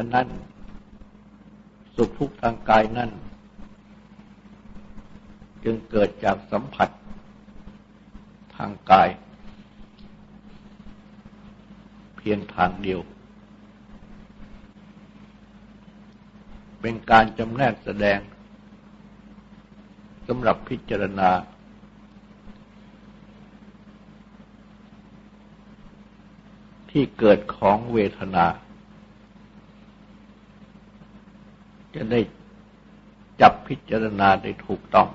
ะนั้น สุขทุกข์ทางกายนั่นจึงเกิดจากสัมผัสทางกาย เพียงทางเดียว เป็นการจำแนกแสดงสำหรับพิจารณา ที่เกิดของเวทนา จะได้จับพิจารณาได้ถูกต้อง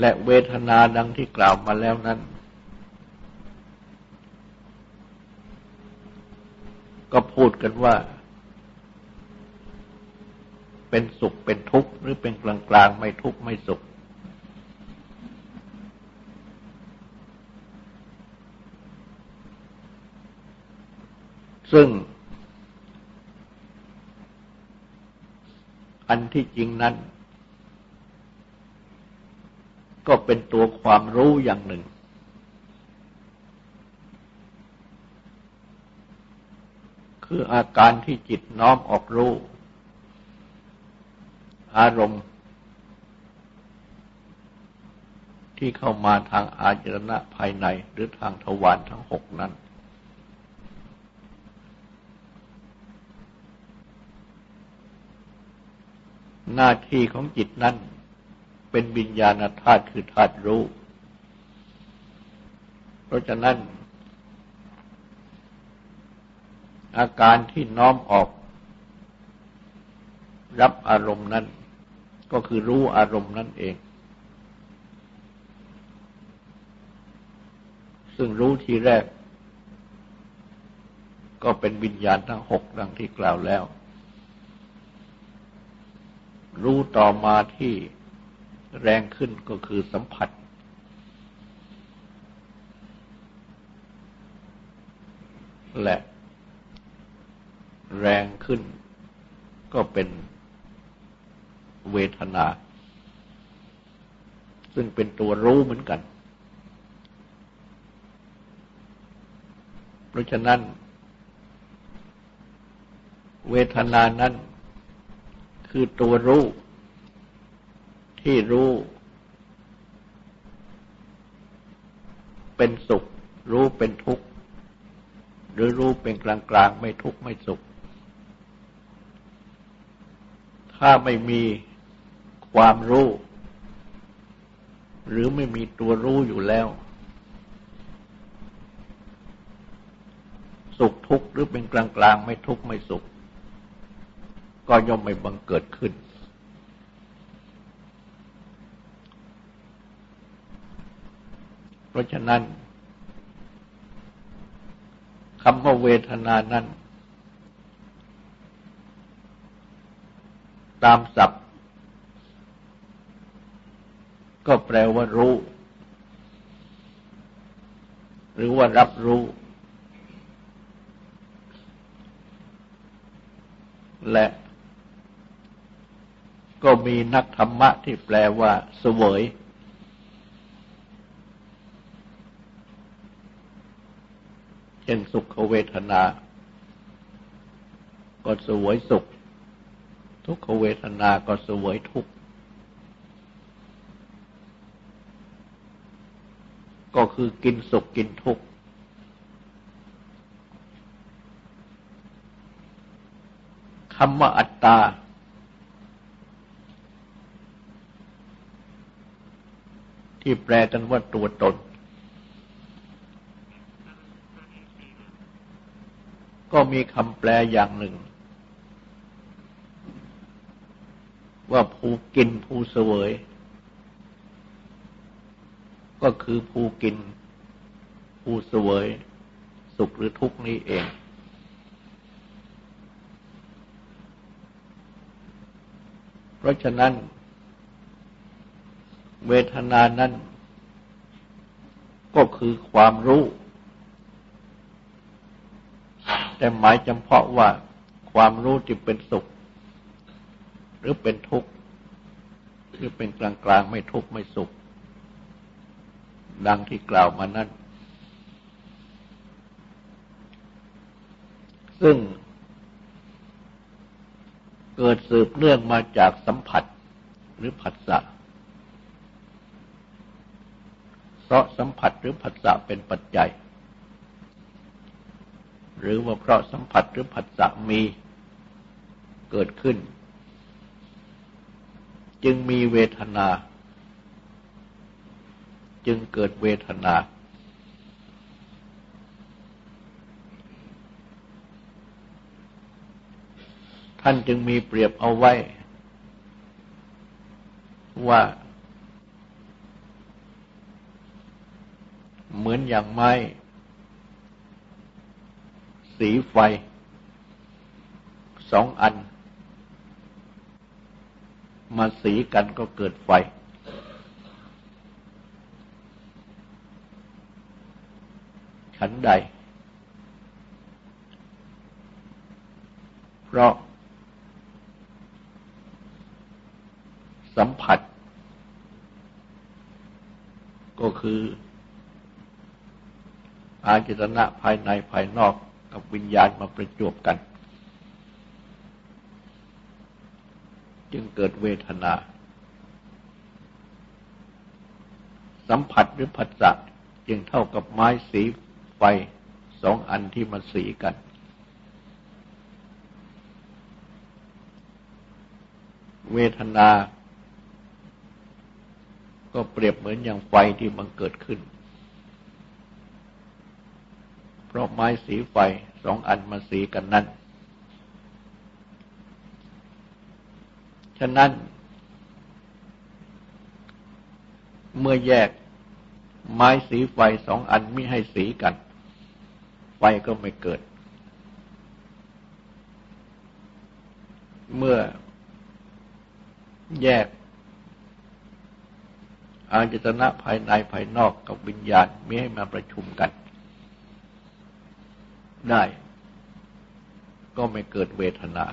และเวทนาดังที่กล่าวมาแล้วนั้น ก็พูดกันว่า เป็นสุขเป็นทุกข์หรือเป็นกลางกลางไม่ทุกข์ไม่สุข ซึ่ง อันที่จริงนั้น ก็เป็นตัวความรู้อย่างหนึ่ง คืออาการที่จิตน้อมออกรู้ อารมณ์ ที่เข้ามาทางอาจรณะภายในหรือทางทวารทั้งหกนั้น หน้าที่ของจิตนั้นเป็นวิญญาณธาตุคือธาตุรู้ เพราะฉะนั้น อาการที่น้อมออก รับอารมณ์นั้น ก็คือรู้อารมณ์นั่นเอง ซึ่งรู้ทีแรก ก็เป็นวิญญาณทั้งหกดังที่กล่าวแล้ว รู้ต่อมาที่แรงขึ้นก็คือสัมผัส และแรงขึ้นก็เป็นเวทนา ซึ่งเป็นตัวรู้เหมือนกัน เพราะฉะนั้น เวทนานั้น คือตัวรู้ ที่รู้ เป็นสุข รู้เป็นทุกข์ หรือรู้เป็นกลางกลางไม่ทุกข์ไม่สุข ถ้าไม่มีความรู้ หรือไม่มีตัวรู้อยู่แล้ว สุขทุกข์หรือเป็นกลางกลางไม่ทุกข์ไม่สุข ก็ย่อมไม่บังเกิดขึ้น เพราะฉะนั้นคำว่าเวทนานั้น ตามศัพท์ ก็แปลว่ารู้ หรือว่ารับรู้และ ก็มีนักธรรมะที่แปลว่าเสวย เช่นสุขเวทนา ก็สวยสุข ทุกขเวทนาก็สวยทุกขก็คือกินสุขกินทุกข์คำว่าอัตตา ที่แปลกันว่าตัวตน ก็มีคำแปลอย่างหนึ่ง ว่าผู้กินผู้เสวย ก็คือผู้กิน ผู้เสวย สุขหรือทุกข์นี้เองเพราะฉะนั้น เวทนานั้น ก็คือความรู้ แต่หมายจำเพาะว่าความรู้ที่เป็นสุข หรือเป็นทุกข์ หรือเป็นกลางๆไม่ทุกข์ ไม่สุข ดังที่กล่าวมานั้น ซึ่งเกิดสืบเนื่องมาจากสัมผัสหรือผัสสะ เพราะสัมผัสหรือผัสสะเป็นปัจจัย หรือว่าเพราะสัมผัสหรือผัสสะมีเกิดขึ้น จึงมีเวทนา จึงเกิดเวทนา ท่านจึงมีเปรียบเอาไว้ ว่าเหมื อนอย่างไม้ สีไฟ สองอัน มาสีกันก็เกิดไฟ ฉันใด เพราะ สัมผัสก็คือ อาจตนะภายในภายนอกกับวิญญาณมาประจวบกัน จึงเกิดเวทนา สัมผัสหรือผัสสะจึงเท่ากับไม้สีไฟสองอันที่มาสีกัน เวทนา ก็เปรียบเหมือนอย่างไฟที่มันเกิดขึ้น ราะไม้สีไฟสองอันมาสีกันนั้น ฉะนั้น เมื่อแยกไม้สีไฟสองอันไม่ให้สีกัน ไฟก็ไม่เกิด เมื่อแยกอาจตนะภายในภายนอกกับวิญญาณไม่ให้มาประชุมกัน ได้ ก็ไม่เกิดเวทนา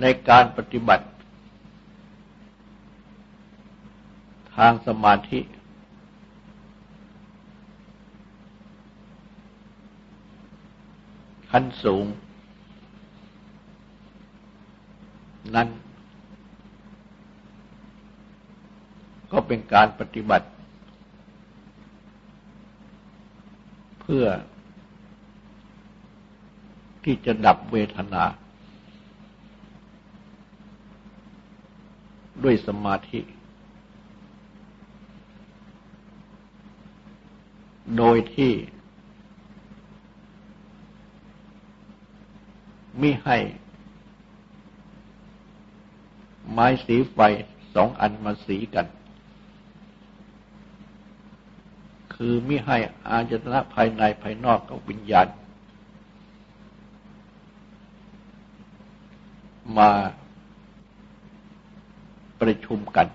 ในการปฏิบัติ ทางสมาธิ ขั้นสูง นั้น ก็เป็นการปฏิบัติ เพื่อที่จะดับเวทนา ด้วยสมาธิ โดยที่ไม่ให้ ไม้สีไฟสองอันมาสีกัน คือมิให้อาจตนะภายในภายนอกกับวิญญาณ มาประชุมกัน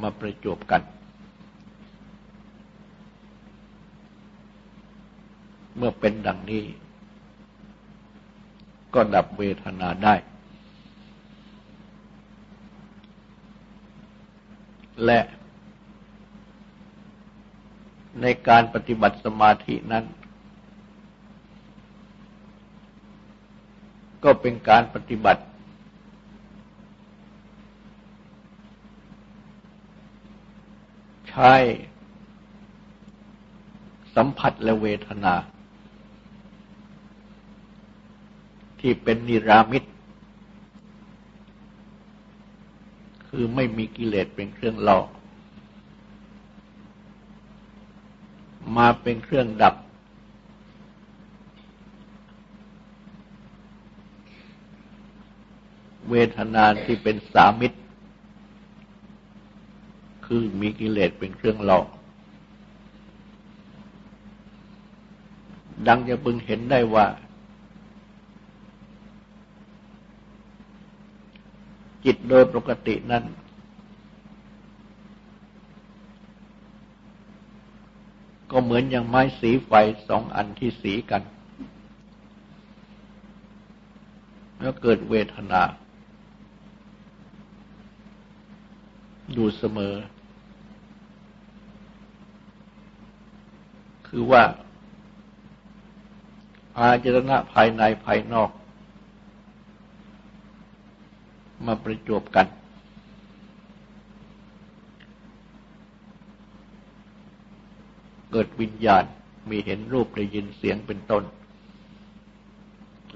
มาประจบกัน เมื่อเป็นดังนี้ ก็ดับเวทนาได้และ ในการปฏิบัติสมาธินั้น ก็เป็นการปฏิบัติ ใช้สัมผัสและเวทนา ที่เป็นนิรามิต คือไม่มีกิเลสเป็นเครื่องหลอก มาเป็นเครื่องดับ เวทนาที่เป็นสามิตร คือมีกิเลสเป็นเครื่องหลอก ดังจะพึงเห็นได้ว่า จิตโดยปกตินั้น ก็เหมือนอย่างไม้สีไฟสองอันที่สีกัน แล้วเกิดเวทนาอยู่เสมอ คือว่า อาจรณะภายในภายนอก มาประจบกัน เกิดวิญญาณมีเห็นรูปได้ยินเสียงเป็นต้น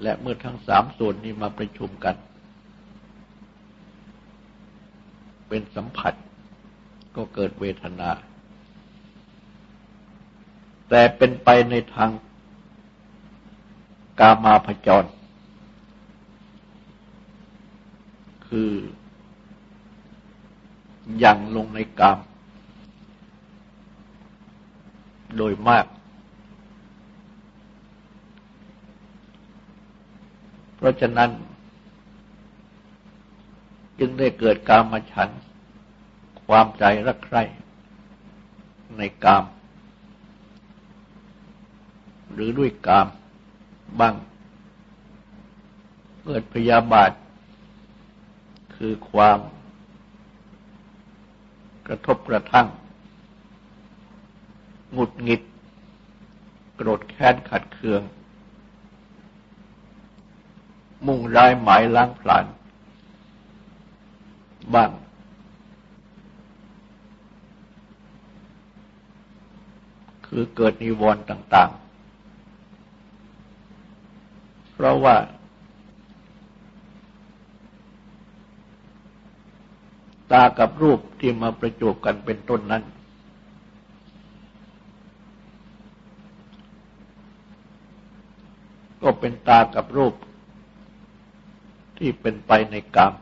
และเมื่อทั้งสามส่วนนี้มาประชุมกัน เป็นสัมผัสก็เกิดเวทนา แต่เป็นไปในทางกามาพจร คือยังลงในกาม โดยมาก เพราะฉะนั้น จึงได้เกิดกามาฉัน ความใจรักใคร่ในกาม หรือด้วยกามบ้าง เกิดพยาบาท คือความกระทบกระทั่ง หงุดหงิด โกรธแค้นขัดเคือง มุ่งร้ายหมายล้างผลาญบ้างคือเกิดนิวรณ์ต่าง ๆ เพราะว่า ตากับรูปที่มาประจบกันเป็นต้นนั้น ก็เป็นตากับรูป ที่เป็นไปในกรรม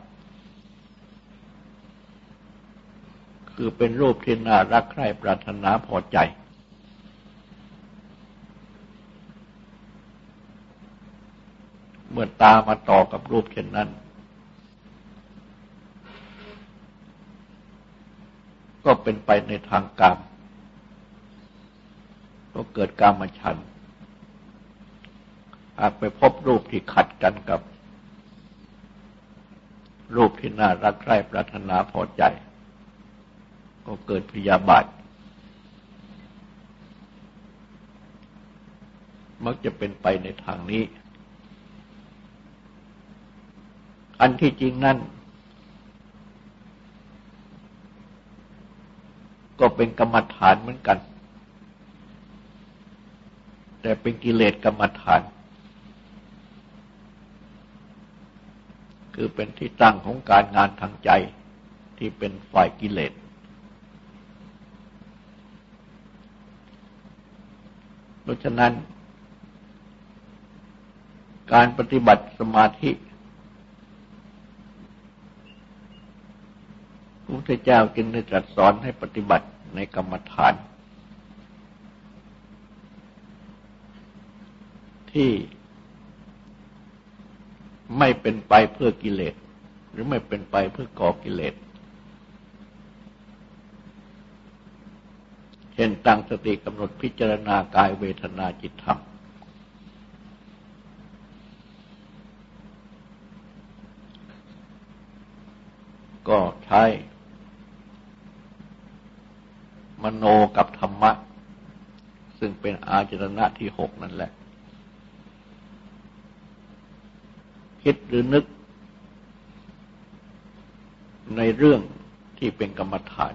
คือเป็นรูปที่น่ารักใคร่ปรารถนาพอใจ เมื่อตามาต่อกับรูปเช่นนั้น ก็เป็นไปในทางกรรมก็เกิดกรรมฉัน อาจไปพบรูปที่ขัดกันกับ รูปที่น่ารักใคร่ปรารถนาพอใจ ก็เกิดพยาบาท มักจะเป็นไปในทางนี้ อันที่จริงนั่น ก็เป็นกรรมฐานเหมือนกัน แต่เป็นกิเลสกรรมฐาน คือเป็นที่ตั้งของการงานทางใจที่เป็นฝ่ายกิเลส เพราะฉะนั้น การปฏิบัติสมาธิพระพุทธเจ้าจึงได้ตรัสสอนให้ปฏิบัติในกรรมฐาน ที่ ไม่เป็นไปเพื่อกิเลส หรือไม่เป็นไปเพื่อก่อกิเลส เช่นตั้งสติกำหนดพิจารณากายเวทนาจิตธรรม ก็ใช้มโนกับธรรมะ ซึ่งเป็นอาจรณะที่หกนั่นแหละ คิดหรือนึก ในเรื่องที่เป็นกรรมฐาน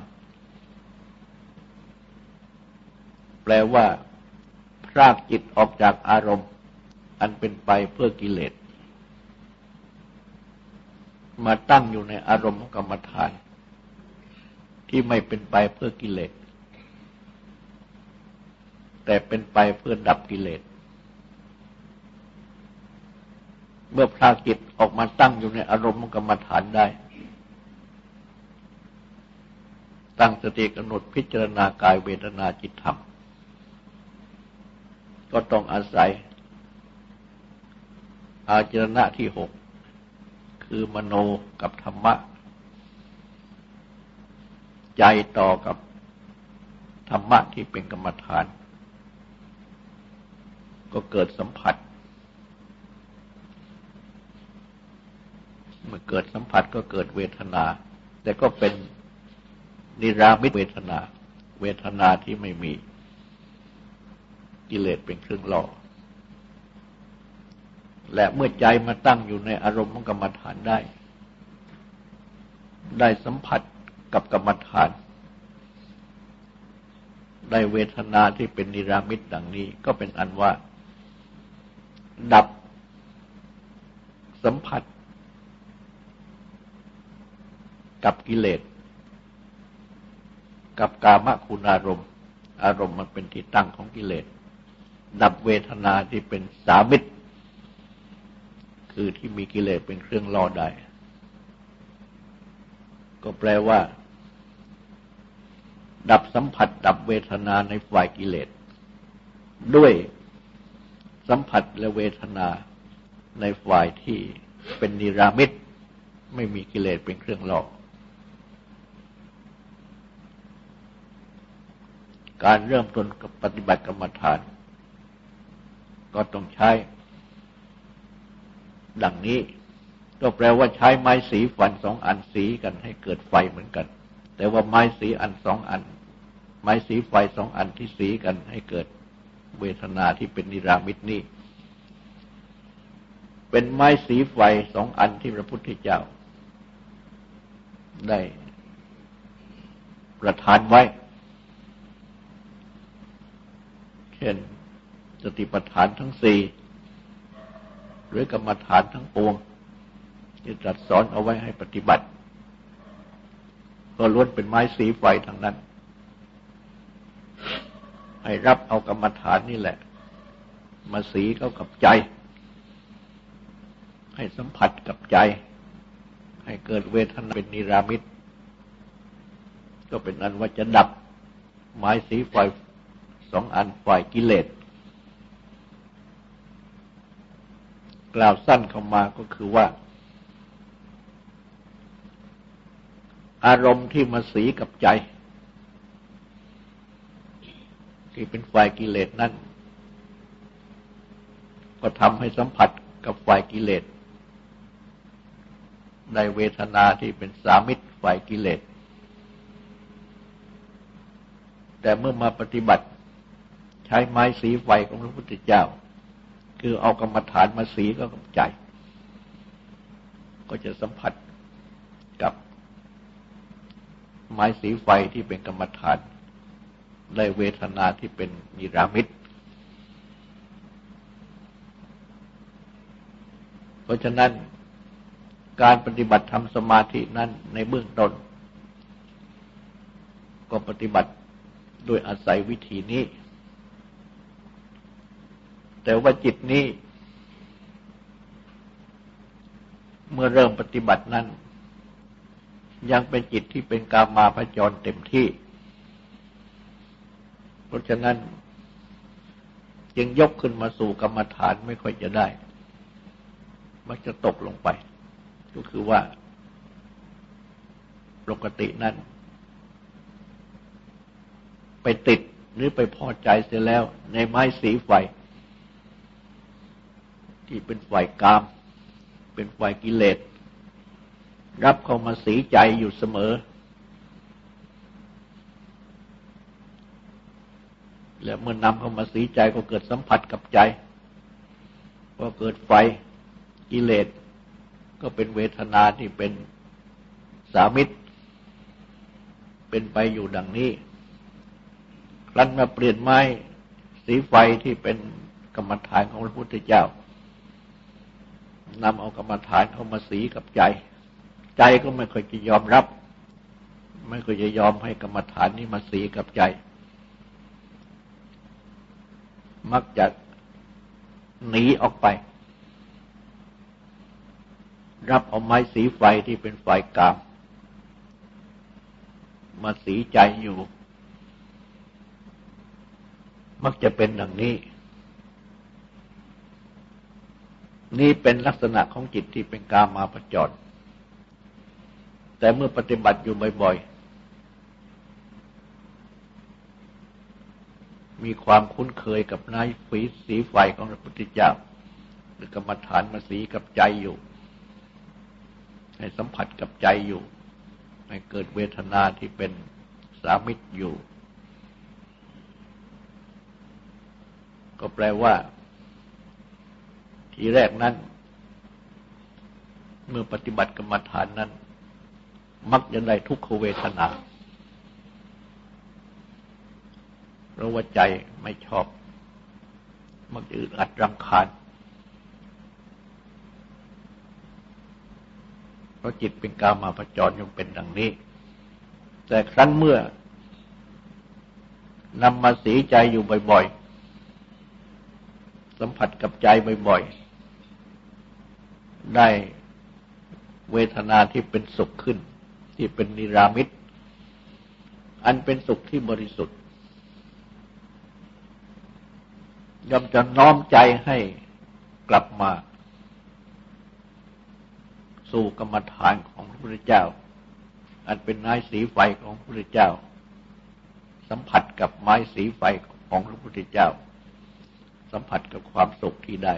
แปลว่า พรากจิตออกจากอารมณ์ อันเป็นไปเพื่อกิเลส มาตั้งอยู่ในอารมณ์ของกรรมฐาน ที่ไม่เป็นไปเพื่อกิเลส แต่เป็นไปเพื่อดับกิเลส เมื่อพระจิตออกมาตั้งอยู่ในอารมณ์กรรมฐานได้ ตั้งสติกำหนดพิจารณากายเวทนาจิตธรรม ก็ต้องอาศัย อาจรณะที่หก คือมโนกับธรรมะ ใจต่อกับธรรมะที่เป็นกรรมฐาน ก็เกิดสัมผัส เมื่อเกิดสัมผัสก็เกิดเวทนา แต่ก็เป็นนิรามิตเวทนา เวทนาที่ไม่มีกิเลสเป็นเครื่องหล่อ และเมื่อใจมาตั้งอยู่ในอารมณ์ของกรรมฐานได้ ได้สัมผัสกับกรรมฐาน ได้เวทนาที่เป็นนิรามิตดังนี้ก็เป็นอันว่า ดับสัมผัส กับกิเลส กับกามคุณอารมณ์ อารมณ์มันเป็นที่ตั้งของกิเลสดับเวทนาที่เป็นสามิตร คือที่มีกิเลสเป็นเครื่องล่อได้ ก็แปลว่า ดับสัมผัส ดับเวทนาในฝ่ายกิเลส ด้วยสัมผัสและเวทนาในฝ่ายที่เป็นนิรามิตไม่มีกิเลสเป็นเครื่องล่อ การเริ่มต้นกับปฏิบัติกรรมฐาน ก็ต้องใช้ ดังนี้ก็แปลว่าใช้ไม้สีฟันสองอันสีกันให้เกิดไฟเหมือนกัน แต่ว่าไม้สีอันสองอัน ไม้สีไฟสองอันที่สีกันให้เกิดเวทนาที่เป็นนิรามิตนี้เป็นไม้สีไฟสองอันที่พระพุทธเจ้า ได้ประทานไว้ เช่น สติปัฏฐานทั้งสี่หรือกรรมฐานทั้งปวง ที่ตรัสสอนเอาไว้ให้ปฏิบัติ ก็ล้วนเป็นไม้สีไฟทางนั้น ให้รับเอากรรมฐานนี่แหละ มาสีเข้ากับใจ ให้สัมผัสกับใจ ให้เกิดเวทนาเป็นนิรามิต ก็เป็นอันว่าจะดับไม้สีไฟ สองอันฝ่ายกิเลส กล่าวสั้นเข้ามาก็คือว่า อารมณ์ที่มาสีกับใจ ที่เป็นฝ่ายกิเลสนั่น ก็ทำให้สัมผัสกับฝ่ายกิเลส ในเวทนาที่เป็นสามิตรฝ่ายกิเลสแต่เมื่อมาปฏิบัติ ช้ไม้สีไฟของพระพุทธเจ้า คือเอากรรมฐานมาสีก็กับใจ ก็จะสัมผัสกับไม้สีไฟที่เป็นกรรมฐานได้เวทนาที่เป็นนิรามิตเพราะฉะนั้นการปฏิบัติทำสมาธินั้นในเบื้องต้น ก็ปฏิบัติโดยอาศัยวิธีนี้ แต่ว่าจิตนี้ เมื่อเริ่มปฏิบัตินั้น ยังเป็นจิตที่เป็นกามาพจรเต็มที่ เพราะฉะนั้นยังยกขึ้นมาสู่กรรมฐานไม่ค่อยจะได้ มักจะตกลงไป ก็คือว่าปกตินั้นไปติดหรือไปพอใจเสียแล้วในไม้สีไฟ ที่เป็นฝ่ายกาม เป็นฝ่ายกิเลส รับเข้ามาสีใจอยู่เสมอ และเมื่อนำเข้ามาสีใจก็เกิดสัมผัสกับใจ ก็เกิดไฟกิเลส ก็เป็นเวทนาที่เป็นสามิตร เป็นไปอยู่ดังนี้ครั้นมาเปลี่ยนไม้สีไฟที่เป็นกรรมฐานของพระพุทธเจ้า นำเอากรรมฐานเข้ามาสีกับใจ ใจก็ไม่ค่อยจะยอมรับ ไม่ค่อยจะยอมให้กรรมฐานนี้มาสีกับใจ มักจะหนีออกไป รับเอาไม้สีไฟที่เป็นไฟกาม มาสีใจอยู่ มักจะเป็นดังนี้ นี่เป็นลักษณะของจิตที่เป็นกามาประจรแต่เมื่อปฏิบัติอยู่บ่อยๆ มีความคุ้นเคยกับนายฝีสีไฟของพระพุทธเจ้าหรือกรรมฐานมาสีกับใจอยู่ ให้สัมผัสกับใจอยู่ ให้เกิดเวทนาที่เป็นสามิตรอยู่ ก็แปลว่า ทีแรกนั้น เมื่อปฏิบัติกรรมฐานนั้น มักจะได้ทุกขเวทนาเพราะว่าใจไม่ชอบ มักจะอึดอัดรำคาญเพราะจิตเป็นกามาพจรยังเป็นดังนี้ แต่ครั้นเมื่อนำมาสีใจอยู่บ่อย ๆ สัมผัสกับใจบ่อย ๆ ได้เวทนาที่เป็นสุขขึ้น ที่เป็นนิรามิตอันเป็นสุขที่บริสุทธิ์ย่อมจะน้อมใจให้กลับมา สู่กรรมฐานของพระพุทธเจ้า อันเป็นไม้สีไฟของพระพุทธเจ้า สัมผัสกับไม้สีไฟของพระพุทธเจ้า สัมผัสกับความสุขที่ได้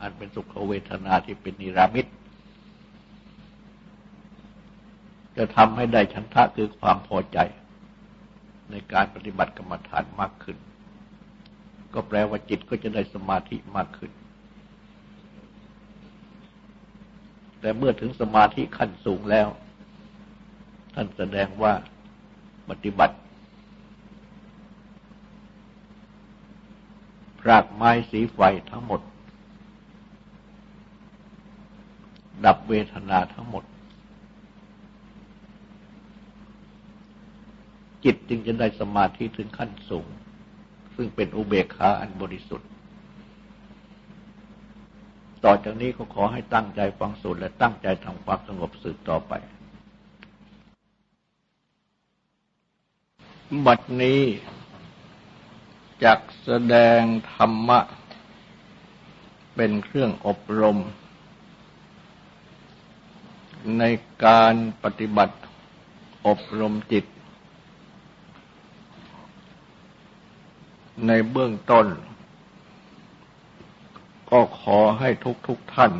อันเป็นสุขเวทนาที่เป็นนิรามิตจะทำให้ได้ชันทะคือความพอใจ ในการปฏิบัติกรรมฐานมากขึ้น ก็แปลว่าจิตก็จะได้สมาธิมากขึ้น แต่เมื่อถึงสมาธิขั้นสูงแล้ว ท่านแสดงว่าปฏิบัติพรากไม้สีไฟทั้งหมด ดับเวทนาทั้งหมด จิตจึงจะได้สมาธิถึงขั้นสูง ซึ่งเป็นอุเบกขาอันบริสุทธิ์ ต่อจากนี้ก็ขอให้ตั้งใจฟังสูตรและตั้งใจทำความสงบสืบต่อไป บัดนี้จักแสดงธรรมะ เป็นเครื่องอบรม ในการปฏิบัติอบรมจิต ในเบื้องต้น ก็ขอให้ทุกทุกท่าน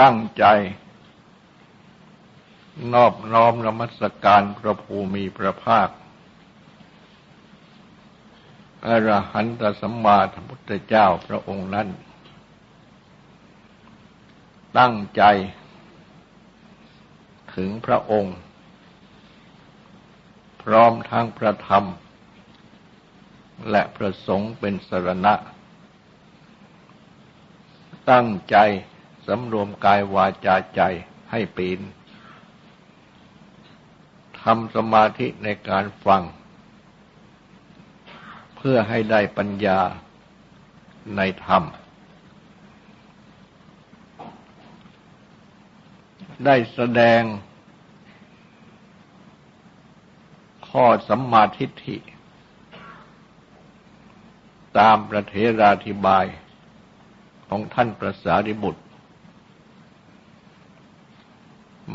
ตั้งใจ นอบน้อมนมัสการพระภูมิพระภาค อรหันตสัมมาสัมพุทธเจ้าพระองค์นั้น ตั้งใจ ถึงพระองค์ พร้อมทั้งพระธรรม และประสงค์เป็นสรณะ ตั้งใจสำรวมกายวาจาใจให้ปีนทำสมาธิในการฟัง เพื่อให้ได้ปัญญาในธรรม ได้แสดง ข้อสัมมาทิฏฐิ ตามประเทราธิบายของท่านประสาริบุตร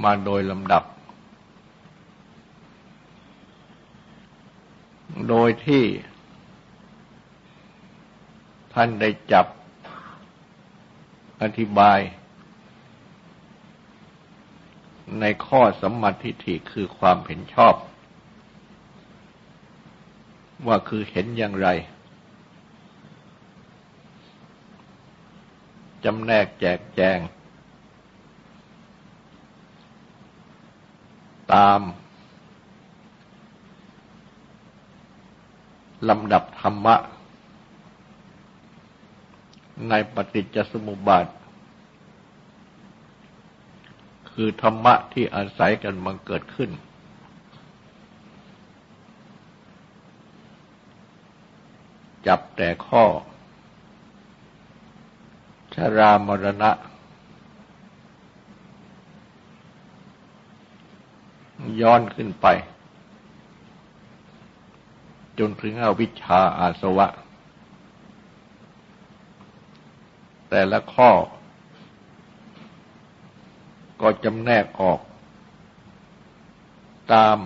มาโดยลำดับ โดยที่ท่านได้จับอธิบาย ในข้อสัมมาทิฏฐิคือความเห็นชอบ ว่าคือเห็นอย่างไรจำแนกแจกแจง ตามลำดับธรรมะ ในปฏิจจสมุปบาท คือธรรมะที่อาศัยกันมาเกิดขึ้น จับแต่ข้อ ชรามรณะ ย้อนขึ้นไป จนถึงอวิชชาอาสวะ แต่ละข้อ ก็จำแนกออก ตาม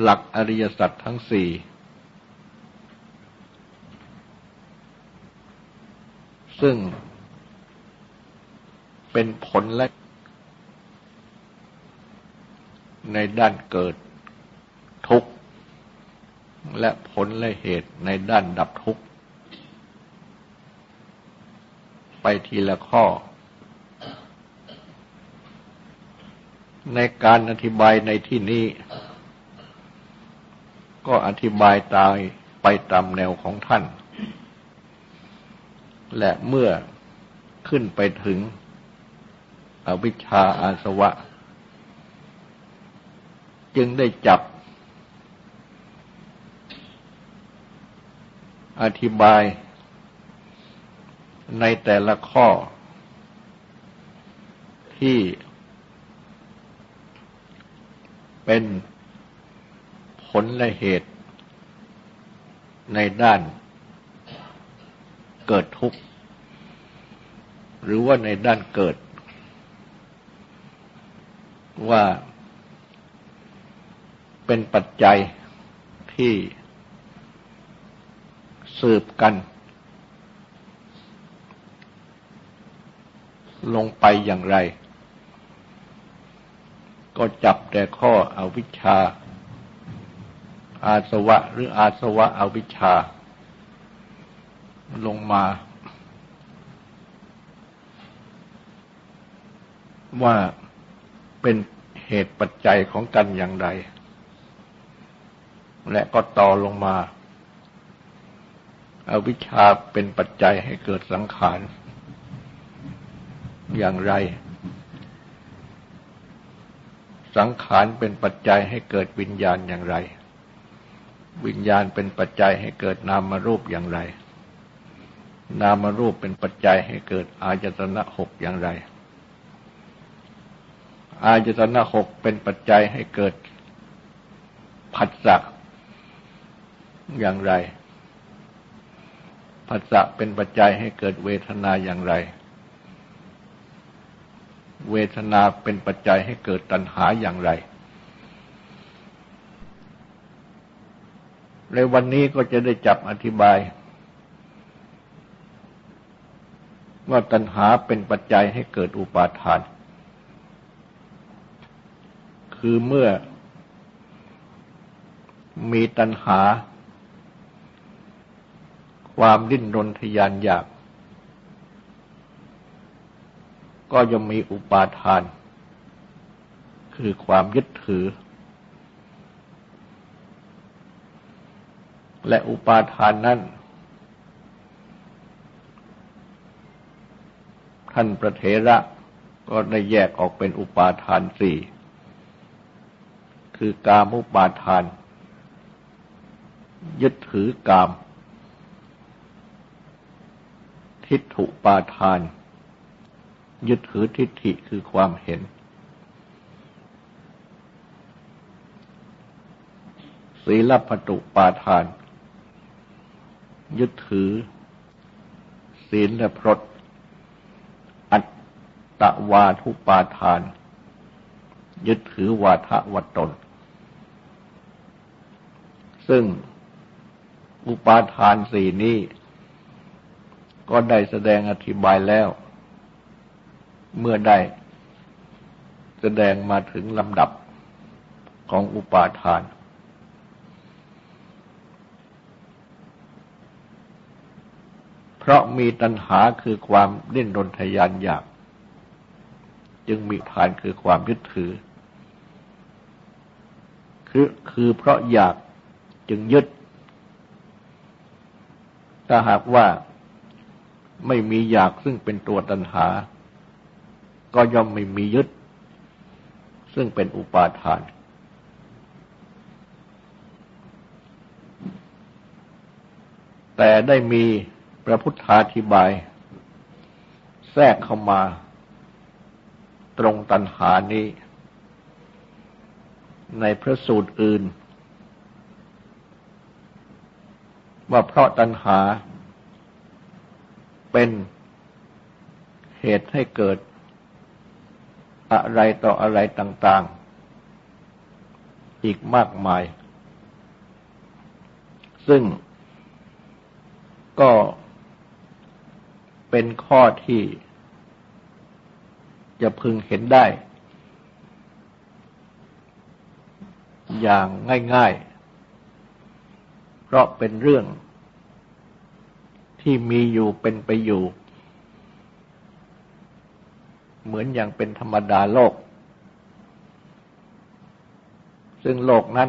หลักอริยสัจทั้งสี่ ซึ่งเป็นผลและในด้านเกิดทุกข์ และผลและเหตุในด้านดับทุกข์ ไปทีละข้อ ในการอธิบายในที่นี้ ก็อธิบายตายไปตามแนวของท่าน และเมื่อขึ้นไปถึง อวิชชาอาสวะ จึงได้จับ อธิบายในแต่ละข้อที่ เป็นผลและเหตุในด้านเกิดทุกข์ หรือว่าในด้านเกิด ว่าเป็นปัจจัยที่สืบกัน ลงไปอย่างไร ก็จับแต่ข้ออวิชชา อาสวะหรืออาสวะอวิชชา ลงมา ว่าเป็นเหตุปัจจัยของกันอย่างไร และก็ต่อลงมาอาวิชชาเป็นปัจจัยให้เกิดสังขาร อย่างไร สังขารเป็นปัจจัยให้เกิดวิญญาณอย่างไร วิญญาณเป็นปัจจัยให้เกิดนามรูปอย่างไร นามรูปเป็นปัจจัยให้เกิดอาจตนะหกอย่างไร อาจตนะหกเป็นปัจจัยให้เกิดผัสสะอย่างไรผัสสะเป็นปัจจัยให้เกิดเวทนาอย่างไร เวทนาเป็นปัจจัยให้เกิดตัณหาอย่างไร ในวันนี้ก็จะได้จับอธิบาย ว่าตัณหาเป็นปัจจัยให้เกิดอุปาทาน คือเมื่อมีตัณหา ความดิ้นรนทยานอยาก ก็จะมีอุปาทาน คือความยึดถือ และอุปาทานนั้นท่านประเทระก็ได้แยกออกเป็นอุปาทานสี่ คือกามุปาทาน ยึดถือกาม ทิฏฐุปาทาน ยึดถือทิฏฐิคือความเห็น ศีลปตุปาทาน ยึดถือ ศีลและพรตอัตตวาทุปาทาน ยึดถือวาทะวัตตน ซึ่งอุปาทานสี่นี้ ก็ได้แสดงอธิบายแล้ว เมื่อได้แสดงมาถึงลำดับของอุปาทาน เพราะมีตัณหาคือความดิ้นรนทยานอยาก จึงมีฐานคือความยึดถือ คือคือเพราะอยากจึงยึด ถ้าหากว่าไม่มีอยากซึ่งเป็นตัวตัณหา ก็ย่อมไม่มียึด ซึ่งเป็นอุปาทาน แต่ได้มีพระพุทธาธิบาย แทรกเข้ามา ตรงตัณหานี้ ในพระสูตรอื่น ว่าเพราะตัณหาเป็นเหตุให้เกิด อะไรต่ออะไรต่างๆ อีกมากมาย ซึ่งก็เป็นข้อที่จะพึงเห็นได้ อย่างง่ายๆ เพราะเป็นเรื่องที่มีอยู่เป็นไปอยู่ เหมือนอย่างเป็นธรรมดาโลก ซึ่งโลกนั้น